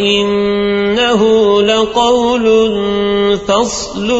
إنه لقول فصل